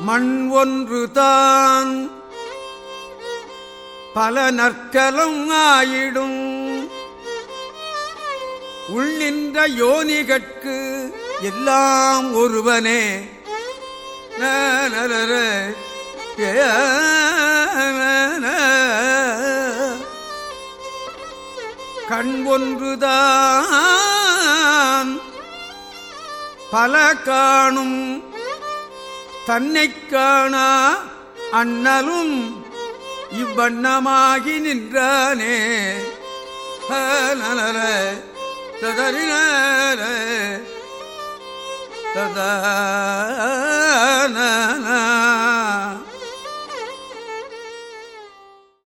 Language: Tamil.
மண் ஒன்று தான் பல நற்கலம் ஆயிடும். உள்ளின்ற யோனிகட்கு எல்லாம் ஒருவனே. நரர கண் ஒன்றுதான். பல காணும் தன்னை காணா அண்ணலும் இவ்வண்ணமாகி நின்றானே. நலர ததறின தத